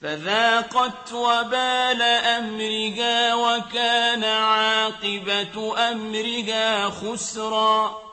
فذاقت وبال أمرها وكان عاقبة أمرها خسرا.